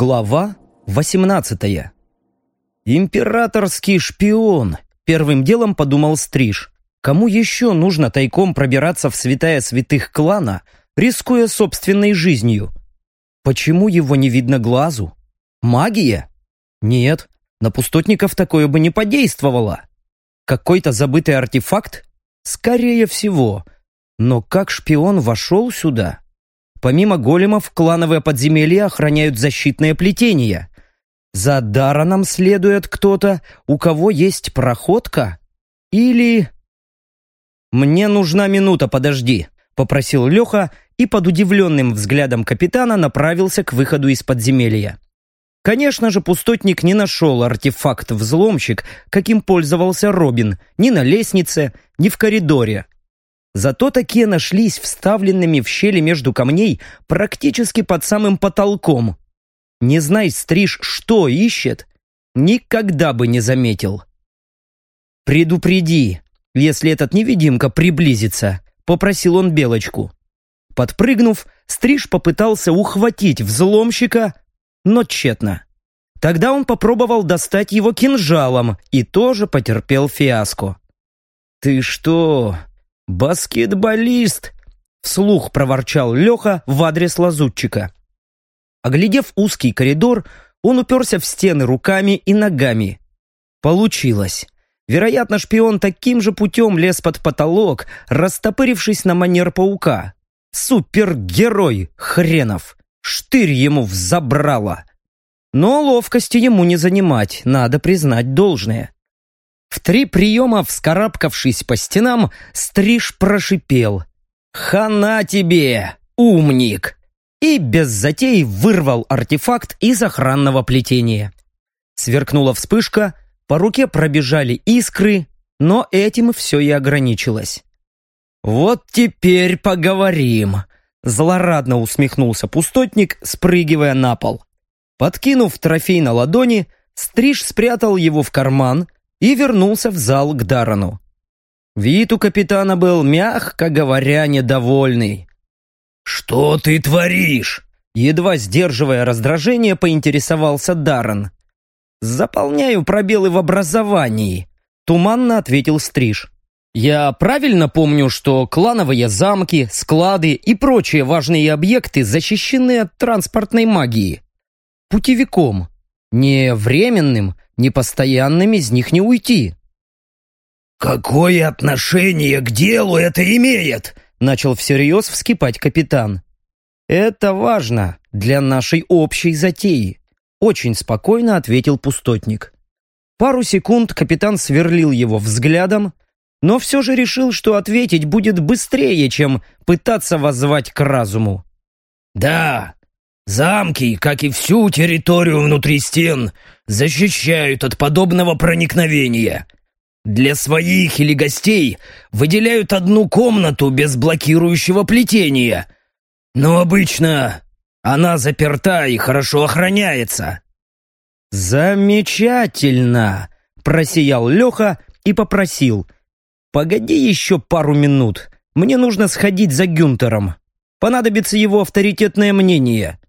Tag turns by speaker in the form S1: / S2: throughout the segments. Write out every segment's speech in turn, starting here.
S1: Глава 18 «Императорский шпион!» — первым делом подумал Стриж. Кому еще нужно тайком пробираться в святая святых клана, рискуя собственной жизнью? Почему его не видно глазу? Магия? Нет, на пустотников такое бы не подействовало. Какой-то забытый артефакт? Скорее всего. Но как шпион вошел сюда? Помимо големов, клановые подземелья охраняют защитные плетения. За Дараном следует кто-то, у кого есть проходка? Или... «Мне нужна минута, подожди», — попросил Леха и под удивленным взглядом капитана направился к выходу из подземелья. Конечно же, пустотник не нашел артефакт-взломщик, каким пользовался Робин, ни на лестнице, ни в коридоре. Зато такие нашлись вставленными в щели между камней практически под самым потолком. Не знай, стриж, что ищет, никогда бы не заметил. «Предупреди, если этот невидимка приблизится», — попросил он Белочку. Подпрыгнув, Стриж попытался ухватить взломщика, но тщетно. Тогда он попробовал достать его кинжалом и тоже потерпел фиаско. «Ты что, баскетболист?» — вслух проворчал Леха в адрес лазутчика. Оглядев узкий коридор, он уперся в стены руками и ногами. Получилось. Вероятно, шпион таким же путем лез под потолок, растопырившись на манер паука. Супергерой хренов! Штырь ему взобрало! Но ловкости ему не занимать, надо признать должное. В три приема, вскарабкавшись по стенам, Стриж прошипел. «Хана тебе, умник!» и без затей вырвал артефакт из охранного плетения. Сверкнула вспышка, по руке пробежали искры, но этим все и ограничилось. «Вот теперь поговорим», — злорадно усмехнулся пустотник, спрыгивая на пол. Подкинув трофей на ладони, Стриж спрятал его в карман и вернулся в зал к Дарану. Вид у капитана был, мягко говоря, недовольный.
S2: «Что ты творишь?»
S1: Едва сдерживая раздражение, поинтересовался Даррен. «Заполняю пробелы в образовании», — туманно ответил Стриж. «Я правильно помню, что клановые замки, склады и прочие важные объекты защищены от транспортной магии? Путевиком. Не временным, не постоянным из них не уйти».
S2: «Какое отношение к делу это имеет?»
S1: Начал всерьез вскипать капитан. «Это важно для нашей общей затеи», очень спокойно ответил пустотник. Пару секунд капитан сверлил его взглядом, но все же решил, что ответить будет быстрее, чем пытаться воззвать к разуму.
S2: «Да, замки, как и всю территорию внутри стен, защищают от подобного проникновения. Для своих или гостей выделяют одну комнату без блокирующего плетения. Но обычно она заперта и хорошо охраняется.
S1: «Замечательно!» – просиял Леха и попросил. «Погоди еще пару минут. Мне нужно сходить за Гюнтером. Понадобится его авторитетное мнение.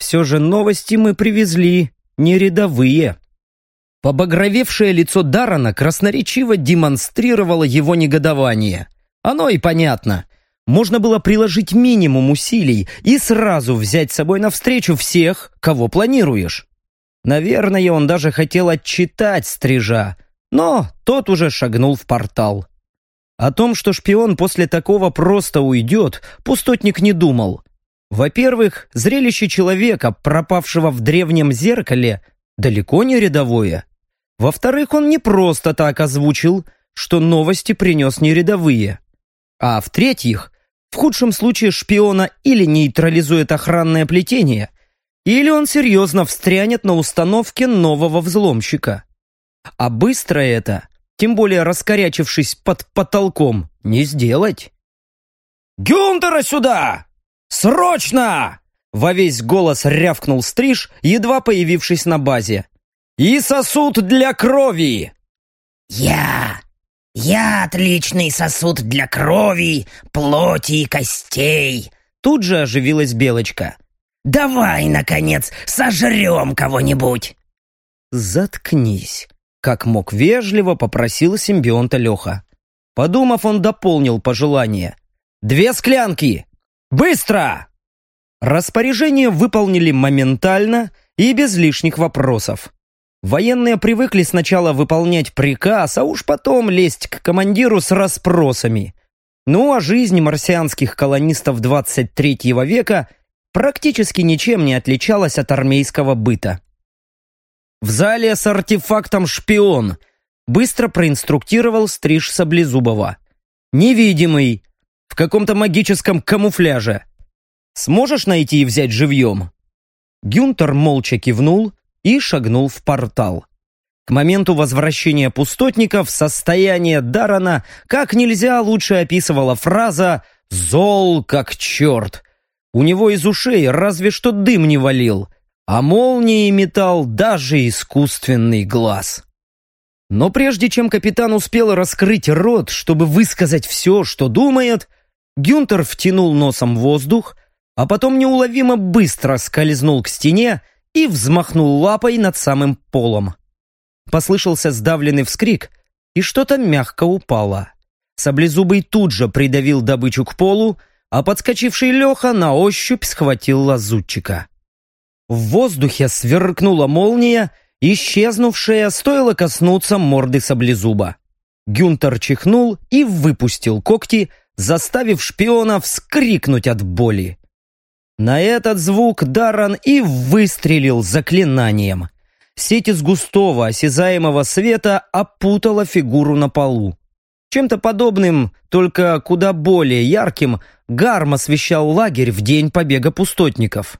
S1: Все же новости мы привезли не рядовые». Побагровевшее лицо Дарана красноречиво демонстрировало его негодование. Оно и понятно. Можно было приложить минимум усилий и сразу взять с собой навстречу всех, кого планируешь. Наверное, он даже хотел отчитать стрижа, но тот уже шагнул в портал. О том, что шпион после такого просто уйдет, пустотник не думал. Во-первых, зрелище человека, пропавшего в древнем зеркале, далеко не рядовое. Во-вторых, он не просто так озвучил, что новости принес не рядовые. А в-третьих, в худшем случае шпиона или нейтрализует охранное плетение, или он серьезно встрянет на установке нового взломщика. А быстро это, тем более раскорячившись под потолком, не сделать.
S2: «Гюнтера сюда! Срочно!» Во весь голос рявкнул Стриж, едва появившись на базе и сосуд для крови!»
S3: «Я! Я отличный сосуд для крови, плоти и костей!»
S1: Тут же оживилась Белочка.
S3: Давай, наконец, сожрем кого-нибудь!»
S1: «Заткнись!» — как мог вежливо попросил симбионта Леха. Подумав, он дополнил пожелание. «Две склянки! Быстро!» Распоряжение выполнили моментально и без лишних вопросов. Военные привыкли сначала выполнять приказ, а уж потом лезть к командиру с расспросами. Ну а жизнь марсианских колонистов 23 века практически ничем не отличалась от армейского быта. В зале с артефактом «Шпион» быстро проинструктировал стриж Саблезубова. «Невидимый, в каком-то магическом камуфляже. Сможешь найти и взять живьем?» Гюнтер молча кивнул и шагнул в портал. К моменту возвращения пустотников состояние Дарана как нельзя лучше описывала фраза «зол как черт». У него из ушей разве что дым не валил, а молнии метал даже искусственный глаз. Но прежде чем капитан успел раскрыть рот, чтобы высказать все, что думает, Гюнтер втянул носом воздух, а потом неуловимо быстро скользнул к стене и взмахнул лапой над самым полом. Послышался сдавленный вскрик, и что-то мягко упало. Саблезубый тут же придавил добычу к полу, а подскочивший Леха на ощупь схватил лазутчика. В воздухе сверкнула молния, исчезнувшая, стоило коснуться морды саблезуба. Гюнтер чихнул и выпустил когти, заставив шпиона вскрикнуть от боли. На этот звук Даррен и выстрелил заклинанием. Сеть из густого, осязаемого света опутала фигуру на полу. Чем-то подобным, только куда более ярким, Гарм освещал лагерь в день побега пустотников.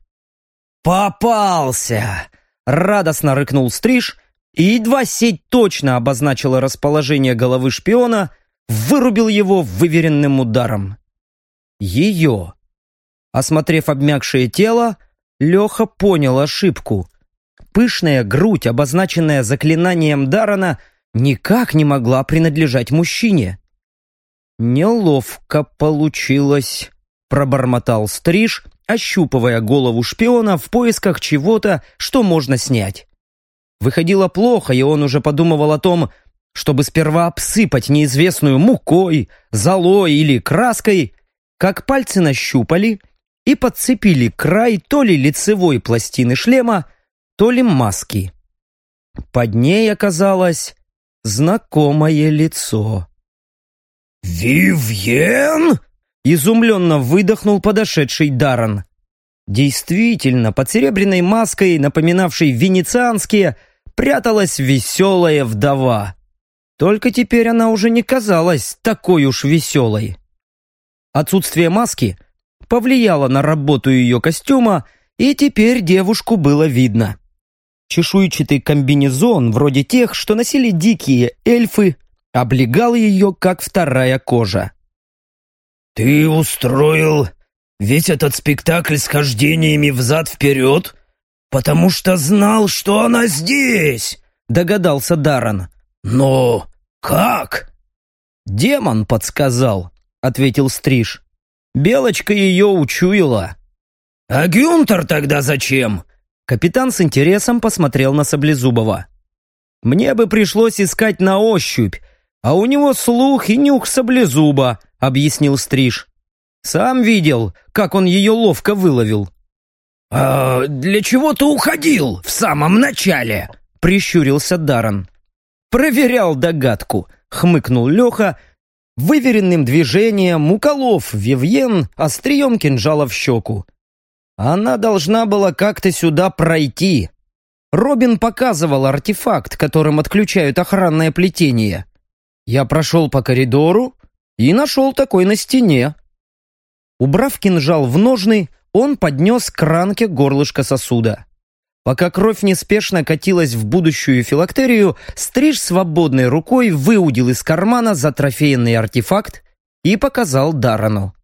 S1: «Попался!» — радостно рыкнул Стриж, и едва сеть точно обозначила расположение головы шпиона, вырубил его выверенным ударом. Ее, Осмотрев обмякшее тело, Леха понял ошибку. Пышная грудь, обозначенная заклинанием Дарана, никак не могла принадлежать мужчине. «Неловко получилось», — пробормотал Стриж, ощупывая голову шпиона в поисках чего-то, что можно снять. Выходило плохо, и он уже подумывал о том, чтобы сперва обсыпать неизвестную мукой, золой или краской, как пальцы нащупали и подцепили край то ли лицевой пластины шлема, то ли маски. Под ней оказалось знакомое лицо.
S2: «Вивьен?» — изумленно выдохнул подошедший Даран.
S1: Действительно, под серебряной маской, напоминавшей венецианские, пряталась веселая вдова. Только теперь она уже не казалась такой уж веселой. Отсутствие маски — повлияло на работу ее костюма, и теперь девушку было видно. Чешуйчатый комбинезон, вроде тех, что носили дикие эльфы, облегал ее, как вторая кожа.
S2: «Ты устроил весь этот спектакль с хождениями взад-вперед, потому что знал, что она здесь!» догадался Даран. «Но как?»
S1: «Демон подсказал», — ответил Стриж. Белочка ее учуяла.
S2: «А Гюнтер тогда зачем?»
S1: Капитан с интересом посмотрел на Саблезубова. «Мне бы пришлось искать на ощупь, а у него слух и нюх Саблезуба», — объяснил Стриж. «Сам видел, как он ее ловко выловил».
S2: «А для чего ты уходил в самом начале?»
S1: — прищурился Даран. «Проверял догадку», — хмыкнул Леха, — выверенным движением уколов Вивьен острием кинжала в щеку. Она должна была как-то сюда пройти. Робин показывал артефакт, которым отключают охранное плетение. Я прошел по коридору и нашел такой на стене. Убрав кинжал в ножны, он поднес к ранке горлышко сосуда. Пока кровь неспешно катилась в будущую филактерию, Стриж свободной рукой выудил из кармана затрофеянный артефакт и показал Дарану.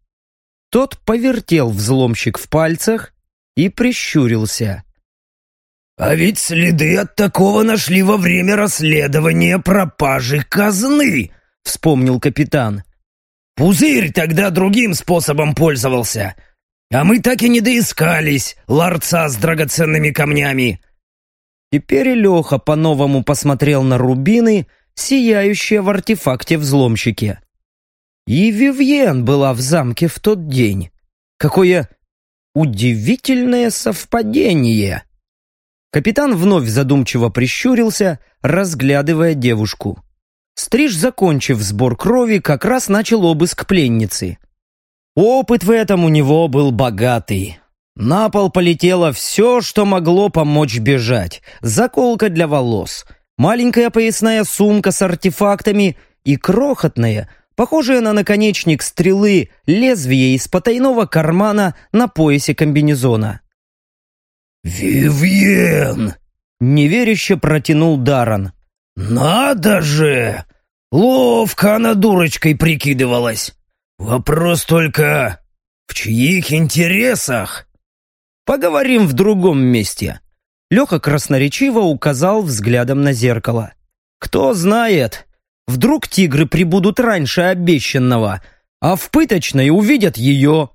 S1: Тот повертел взломщик в пальцах и прищурился.
S2: «А ведь следы от такого нашли во время расследования пропажи казны», — вспомнил капитан. «Пузырь тогда другим способом пользовался. А мы так и не доискались ларца с драгоценными камнями.
S1: Теперь Леха по-новому посмотрел на рубины, сияющие в артефакте взломщике. И Вивьен была в замке в тот день. Какое удивительное совпадение! Капитан вновь задумчиво прищурился, разглядывая девушку. Стриж, закончив сбор крови, как раз начал обыск пленницы. Опыт в этом у него был богатый. На пол полетело все, что могло помочь бежать. Заколка для волос, маленькая поясная сумка с артефактами и крохотная, похожая на наконечник стрелы, лезвие из потайного кармана на поясе комбинезона.
S2: «Вивьен!» — неверяще протянул Даран. «Надо же! Ловко она дурочкой прикидывалась. Вопрос только, в чьих интересах?»
S1: «Поговорим в другом месте». Леха красноречиво указал взглядом на зеркало. «Кто знает, вдруг тигры прибудут раньше обещанного, а в пыточной увидят ее».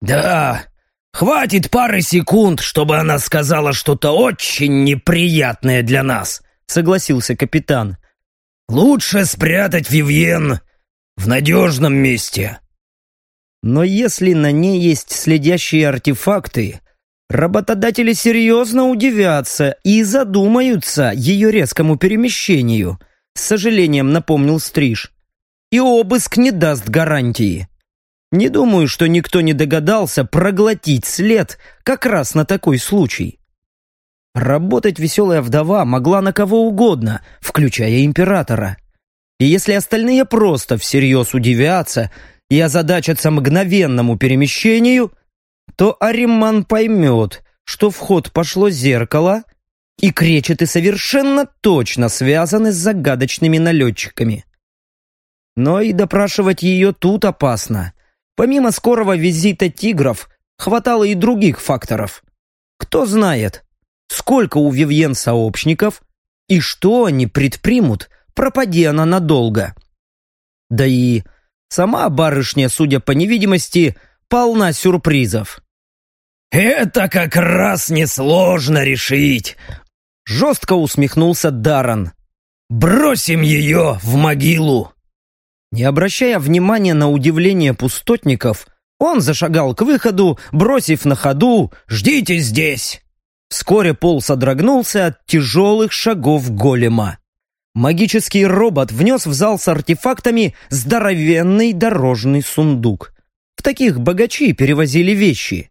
S2: «Да, хватит пары секунд, чтобы она сказала что-то очень неприятное для нас», — согласился капитан. «Лучше спрятать Вивьен в надежном месте».
S1: Но если на ней есть следящие артефакты, работодатели серьезно удивятся и задумаются ее резкому перемещению, с сожалением напомнил Стриж. И обыск не даст гарантии. Не думаю, что никто не догадался проглотить след как раз на такой случай. Работать веселая вдова могла на кого угодно, включая императора. И если остальные просто всерьез удивятся и озадачатся мгновенному перемещению, то Ариман поймет, что в ход пошло зеркало, и кречеты совершенно точно связаны с загадочными налетчиками. Но и допрашивать ее тут опасно. Помимо скорого визита тигров, хватало и других факторов. Кто знает, сколько у Вивьен сообщников и что они предпримут, пропади она надолго. Да и сама барышня, судя по невидимости, полна сюрпризов.
S2: «Это как раз несложно решить», — жестко усмехнулся Даран. «Бросим ее в могилу!»
S1: Не обращая внимания на удивление пустотников, он зашагал к выходу, бросив на ходу «Ждите здесь!». Вскоре пол содрогнулся от тяжелых шагов голема. Магический робот внес в зал с артефактами здоровенный дорожный сундук. В таких богачи перевозили вещи.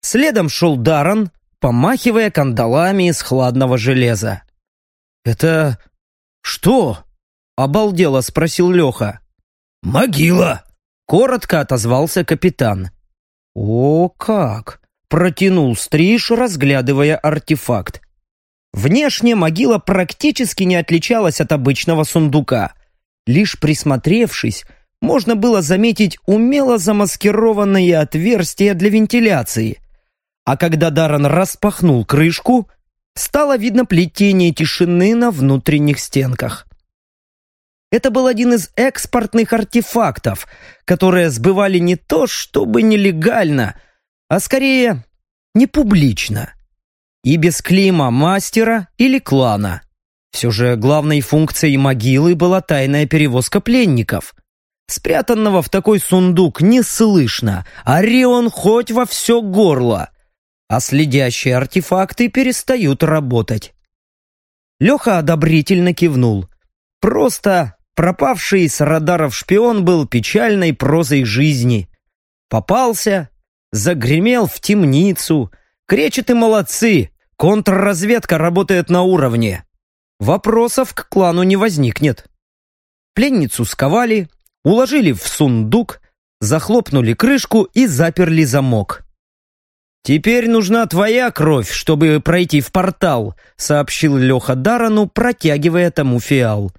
S1: Следом шел Даран, помахивая кандалами из хладного железа. «Это что?» — обалдело спросил Леха.
S2: «Могила!»
S1: — коротко отозвался капитан. «О как! Протянул стриж, разглядывая артефакт. Внешне могила практически не отличалась от обычного сундука. Лишь присмотревшись, можно было заметить умело замаскированные отверстия для вентиляции. А когда Даррен распахнул крышку, стало видно плетение тишины на внутренних стенках. Это был один из экспортных артефактов, которые сбывали не то чтобы нелегально – а скорее не публично. И без клима мастера или клана. Все же главной функцией могилы была тайная перевозка пленников. Спрятанного в такой сундук не слышно, он хоть во все горло. А следящие артефакты перестают работать. Леха одобрительно кивнул. Просто пропавший с радаров шпион был печальной прозой жизни. Попался, загремел в темницу. Кречеты молодцы, контрразведка работает на уровне. Вопросов к клану не возникнет. Пленницу сковали, уложили в сундук, захлопнули крышку и заперли замок. «Теперь нужна твоя кровь, чтобы пройти в портал», сообщил Леха Дарану, протягивая тому фиал.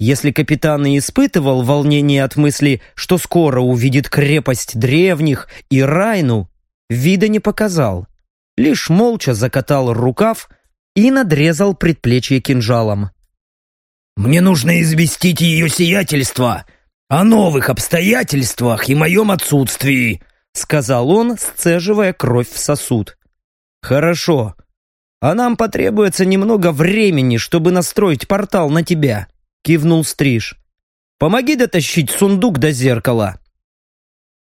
S1: Если капитан и испытывал волнение от мысли, что скоро увидит крепость древних и Райну, вида не показал. Лишь молча закатал рукав и надрезал предплечье кинжалом.
S2: «Мне нужно известить ее сиятельство о новых обстоятельствах и моем отсутствии»,
S1: сказал он, сцеживая кровь в сосуд. «Хорошо. А нам потребуется немного времени, чтобы настроить портал на тебя», кивнул Стриж. «Помоги дотащить сундук до зеркала».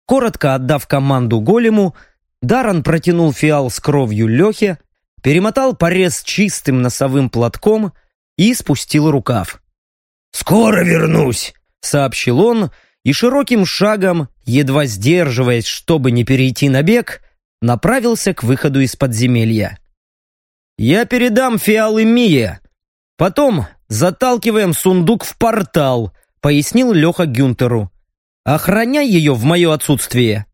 S1: Коротко отдав команду голему, Даран протянул фиал с кровью Лехе, перемотал порез чистым носовым платком и спустил рукав.
S2: «Скоро вернусь», — сообщил он, и широким шагом, едва сдерживаясь, чтобы не перейти на бег, направился к выходу из подземелья.
S1: «Я передам фиалы Мие. Потом заталкиваем сундук в портал», — пояснил Леха Гюнтеру. «Охраняй ее в мое отсутствие».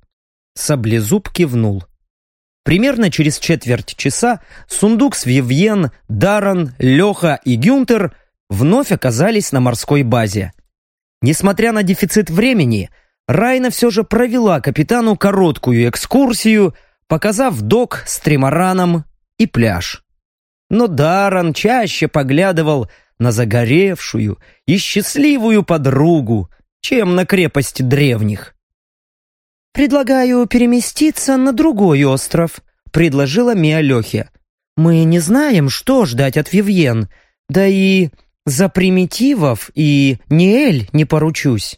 S1: Саблезуб кивнул. Примерно через четверть часа сундук с Вивьен, Даран, Леха и Гюнтер вновь оказались на морской базе. Несмотря на дефицит времени, Райна все же провела капитану короткую экскурсию, показав док с тримараном и пляж. Но Даран чаще поглядывал на загоревшую и счастливую подругу, чем на крепость древних.
S4: «Предлагаю переместиться на другой остров», — предложила Мия Лехе. «Мы не знаем, что ждать от Вивьен, да и за примитивов и Ниэль не поручусь.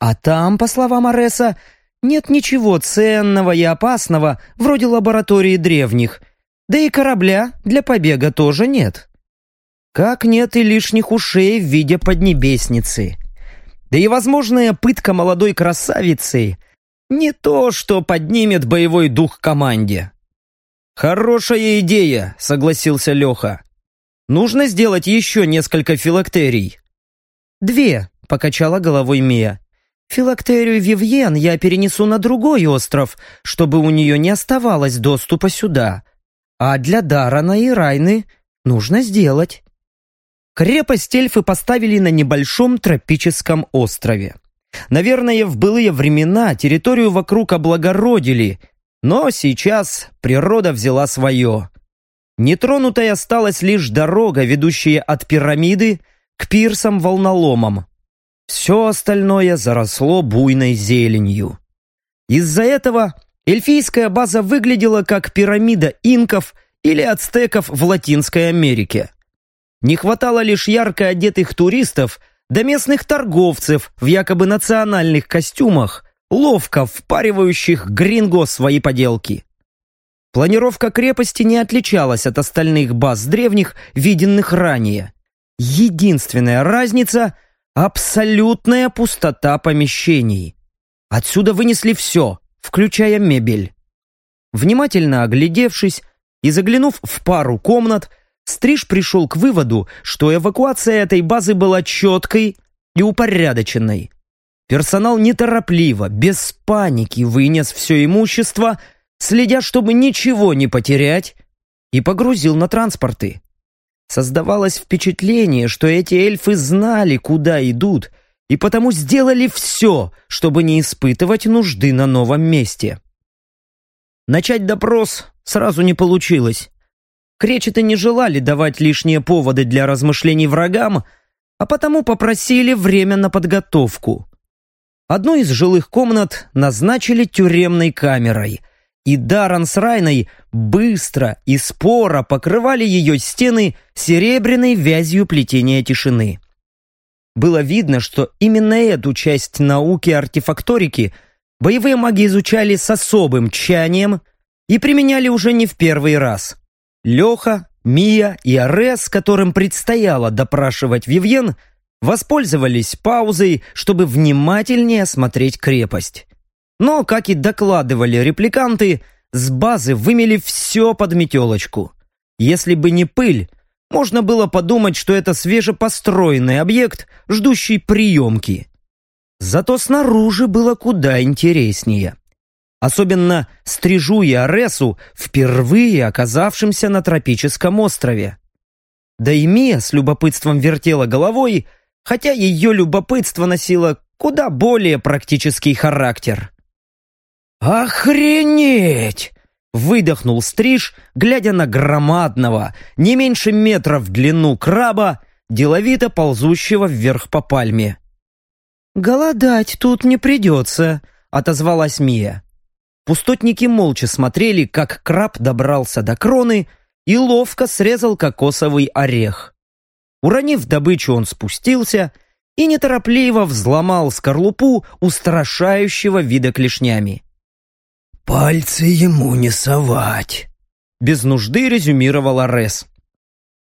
S4: А там, по словам Ареса, нет ничего ценного и опасного, вроде лаборатории древних, да и корабля для побега тоже нет. Как нет и лишних ушей в виде поднебесницы. Да и возможная пытка молодой красавицы не то, что поднимет боевой дух команде.
S1: «Хорошая идея», — согласился Леха. Нужно сделать еще несколько филактерий».
S4: «Две», — покачала головой Мия. «Филактерию Вивьен я перенесу на другой остров, чтобы у нее не оставалось доступа сюда. А для Дарана и Райны нужно сделать».
S1: Крепость эльфы поставили на небольшом тропическом острове. Наверное, в былые времена территорию вокруг облагородили, но сейчас природа взяла свое. Нетронутой осталась лишь дорога, ведущая от пирамиды к пирсам-волноломам. Все остальное заросло буйной зеленью. Из-за этого эльфийская база выглядела как пирамида инков или ацтеков в Латинской Америке. Не хватало лишь ярко одетых туристов да местных торговцев в якобы национальных костюмах, ловко впаривающих гринго свои поделки. Планировка крепости не отличалась от остальных баз древних, виденных ранее. Единственная разница — абсолютная пустота помещений. Отсюда вынесли все, включая мебель. Внимательно оглядевшись и заглянув в пару комнат, Стриж пришел к выводу, что эвакуация этой базы была четкой и упорядоченной. Персонал неторопливо, без паники вынес все имущество — следя, чтобы ничего не потерять, и погрузил на транспорты. Создавалось впечатление, что эти эльфы знали, куда идут, и потому сделали все, чтобы не испытывать нужды на новом месте. Начать допрос сразу не получилось. Кречеты не желали давать лишние поводы для размышлений врагам, а потому попросили время на подготовку. Одну из жилых комнат назначили тюремной камерой – и Даран с Райной быстро и споро покрывали ее стены серебряной вязью плетения тишины. Было видно, что именно эту часть науки артефакторики боевые маги изучали с особым тщанием и применяли уже не в первый раз. Леха, Мия и Арес, которым предстояло допрашивать Вивьен, воспользовались паузой, чтобы внимательнее осмотреть крепость. Но, как и докладывали репликанты, с базы вымели все под метелочку. Если бы не пыль, можно было подумать, что это свежепостроенный объект, ждущий приемки. Зато снаружи было куда интереснее. Особенно Стрижу и Аресу, впервые оказавшимся на тропическом острове. Да и Мия с любопытством вертела головой, хотя ее любопытство носило куда более практический характер. «Охренеть!» — выдохнул Стриж, глядя на громадного, не меньше метра в длину краба, деловито ползущего вверх по пальме.
S4: «Голодать тут не придется», — отозвалась Мия.
S1: Пустотники молча смотрели, как краб добрался до кроны и ловко срезал кокосовый орех. Уронив добычу, он спустился и неторопливо взломал скорлупу устрашающего вида клешнями.
S2: «Пальцы ему не совать», — без нужды резюмировал Арес.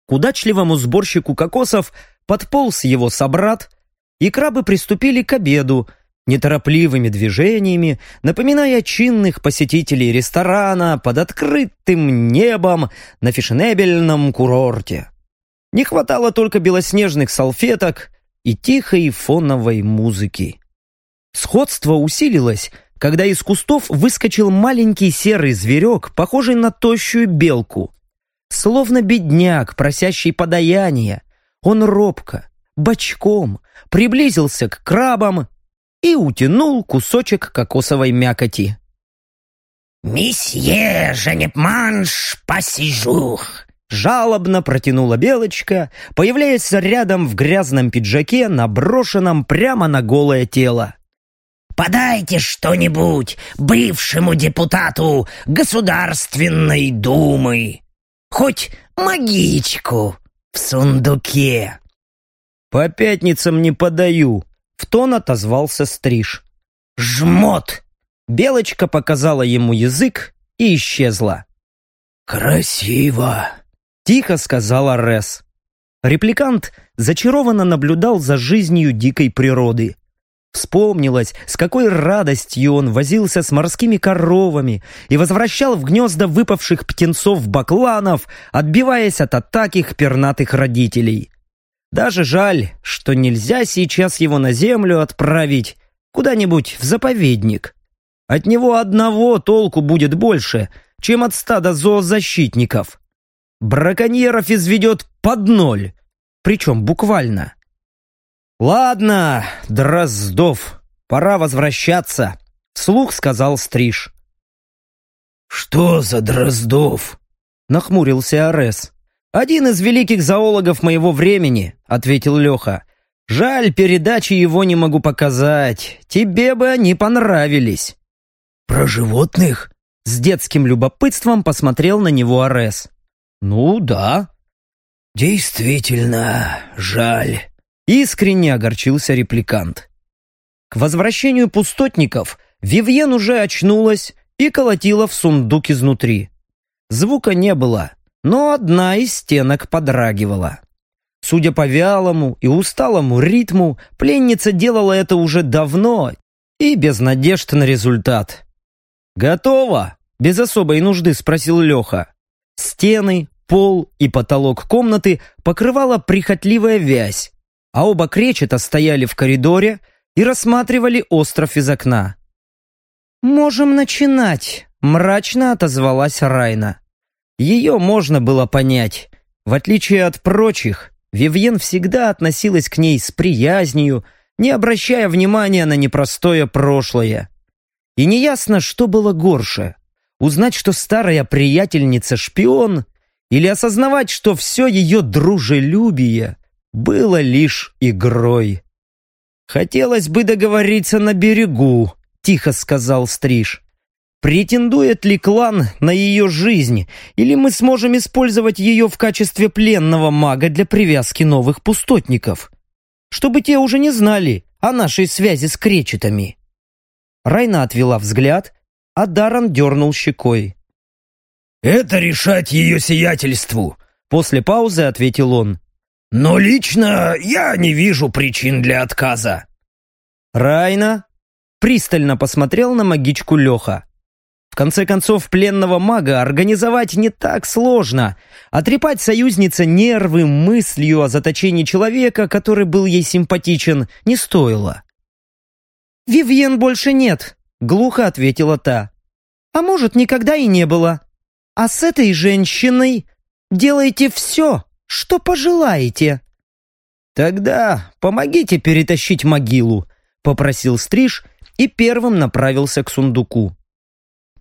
S1: К удачливому сборщику кокосов подполз его собрат, и крабы приступили к обеду, неторопливыми движениями, напоминая чинных посетителей ресторана под открытым небом на фешенебельном курорте. Не хватало только белоснежных салфеток и тихой фоновой музыки. Сходство усилилось, когда из кустов выскочил маленький серый зверек, похожий на тощую белку. Словно бедняк, просящий подаяния, он робко, бочком приблизился к крабам и утянул кусочек кокосовой мякоти.
S3: «Месье, женепманш, посижух!»
S1: Жалобно протянула Белочка, появляясь рядом в грязном пиджаке, наброшенном прямо на голое тело.
S3: «Подайте что-нибудь бывшему депутату Государственной Думы! Хоть магичку в сундуке!»
S1: «По пятницам не подаю», в тон отозвался Стриж.
S3: «Жмот!»
S1: Белочка показала ему язык и исчезла.
S2: «Красиво!»
S1: — тихо сказала Рес. Репликант зачарованно наблюдал за жизнью дикой природы. Вспомнилось, с какой радостью он возился с морскими коровами и возвращал в гнезда выпавших птенцов-бакланов, отбиваясь от атак их пернатых родителей. Даже жаль, что нельзя сейчас его на землю отправить куда-нибудь в заповедник. От него одного толку будет больше, чем от стада зоозащитников. Браконьеров изведет под ноль, причем буквально. «Ладно, Дроздов, пора возвращаться», — вслух сказал Стриж.
S2: «Что за Дроздов?»
S1: — нахмурился Арес. «Один из великих зоологов моего времени», — ответил Леха. «Жаль, передачи его не могу показать. Тебе бы они понравились».
S2: «Про животных?»
S1: С детским любопытством посмотрел на него Арес. «Ну, да».
S2: «Действительно, жаль».
S1: Искренне огорчился репликант. К возвращению пустотников Вивьен уже очнулась и колотила в сундук изнутри. Звука не было, но одна из стенок подрагивала. Судя по вялому и усталому ритму, пленница делала это уже давно и без надежд на результат. «Готово?» – без особой нужды спросил Леха. Стены, пол и потолок комнаты покрывала прихотливая вязь, а оба кречета стояли в коридоре и рассматривали остров из окна. «Можем начинать», – мрачно отозвалась Райна. Ее можно было понять. В отличие от прочих, Вивьен всегда относилась к ней с приязнью, не обращая внимания на непростое прошлое. И неясно, что было горше – узнать, что старая приятельница шпион, или осознавать, что все ее дружелюбие было лишь игрой. «Хотелось бы договориться на берегу», – тихо сказал Стриж. Претендует ли клан на ее жизнь, или мы сможем использовать ее в качестве пленного мага для привязки новых пустотников? Чтобы те уже не знали о нашей связи с кречетами. Райна отвела взгляд, а Даран дернул щекой.
S2: «Это решать ее сиятельству», —
S1: после паузы ответил он.
S2: «Но лично я не вижу причин для отказа».
S1: Райна пристально посмотрел на магичку Леха. В конце концов, пленного мага организовать не так сложно. Отрепать союзнице нервы мыслью о заточении человека, который был ей симпатичен, не стоило. «Вивьен больше нет», — глухо ответила та. «А может, никогда и не было. А с этой женщиной делайте все, что пожелаете». «Тогда помогите перетащить могилу», — попросил Стриж и первым направился к сундуку.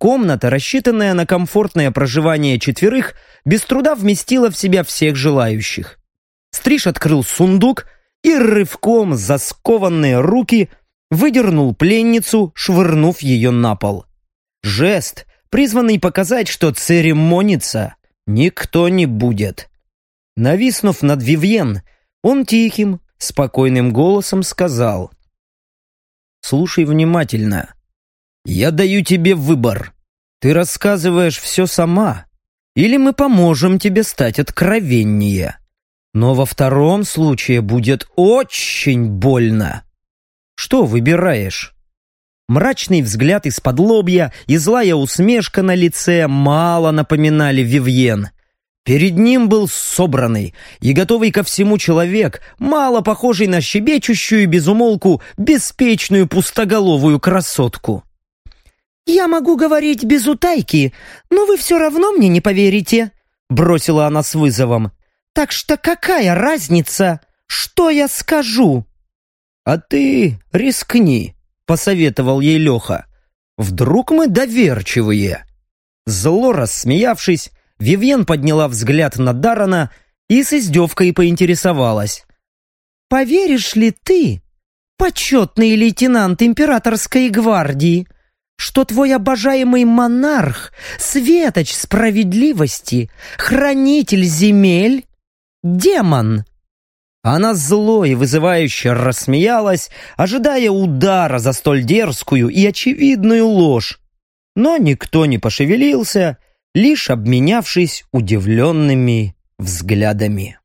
S1: Комната, рассчитанная на комфортное проживание четверых, без труда вместила в себя всех желающих. Стриж открыл сундук и рывком за скованные руки выдернул пленницу, швырнув ее на пол. Жест, призванный показать, что церемониться никто не будет. Нависнув над Вивьен, он тихим, спокойным голосом сказал. «Слушай внимательно. Я даю тебе выбор. Ты рассказываешь все сама, или мы поможем тебе стать откровеннее. Но во втором случае будет очень больно. Что выбираешь?» Мрачный взгляд из-под лобья и злая усмешка на лице мало напоминали Вивьен — Перед ним был собранный и готовый ко всему человек, мало похожий на щебечущую безумолку беспечную пустоголовую красотку.
S4: «Я могу говорить без утайки, но вы все равно мне не поверите», бросила она с вызовом. «Так что какая разница, что я скажу?»
S1: «А ты рискни», — посоветовал ей Леха. «Вдруг мы доверчивые?» Зло рассмеявшись, Вивьен подняла взгляд на Дарана и с издевкой поинтересовалась.
S4: «Поверишь ли ты, почетный лейтенант императорской гвардии, что твой обожаемый монарх, светоч справедливости, хранитель земель, демон?»
S1: Она зло и вызывающе рассмеялась, ожидая удара за столь дерзкую и очевидную ложь. Но никто не пошевелился, лишь обменявшись удивленными взглядами.